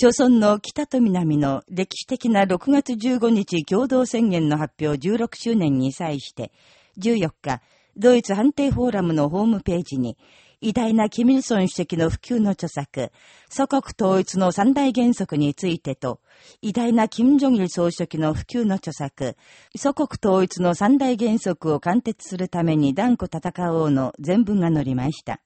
朝村の北と南の歴史的な6月15日共同宣言の発表16周年に際して、14日、ドイツ判定フォーラムのホームページに、偉大なキミルソン主席の普及の著作、祖国統一の三大原則についてと、偉大なキム・ジョギル総書記の普及の著作、祖国統一の三大原則を貫徹するために断固戦おうの全文が載りました。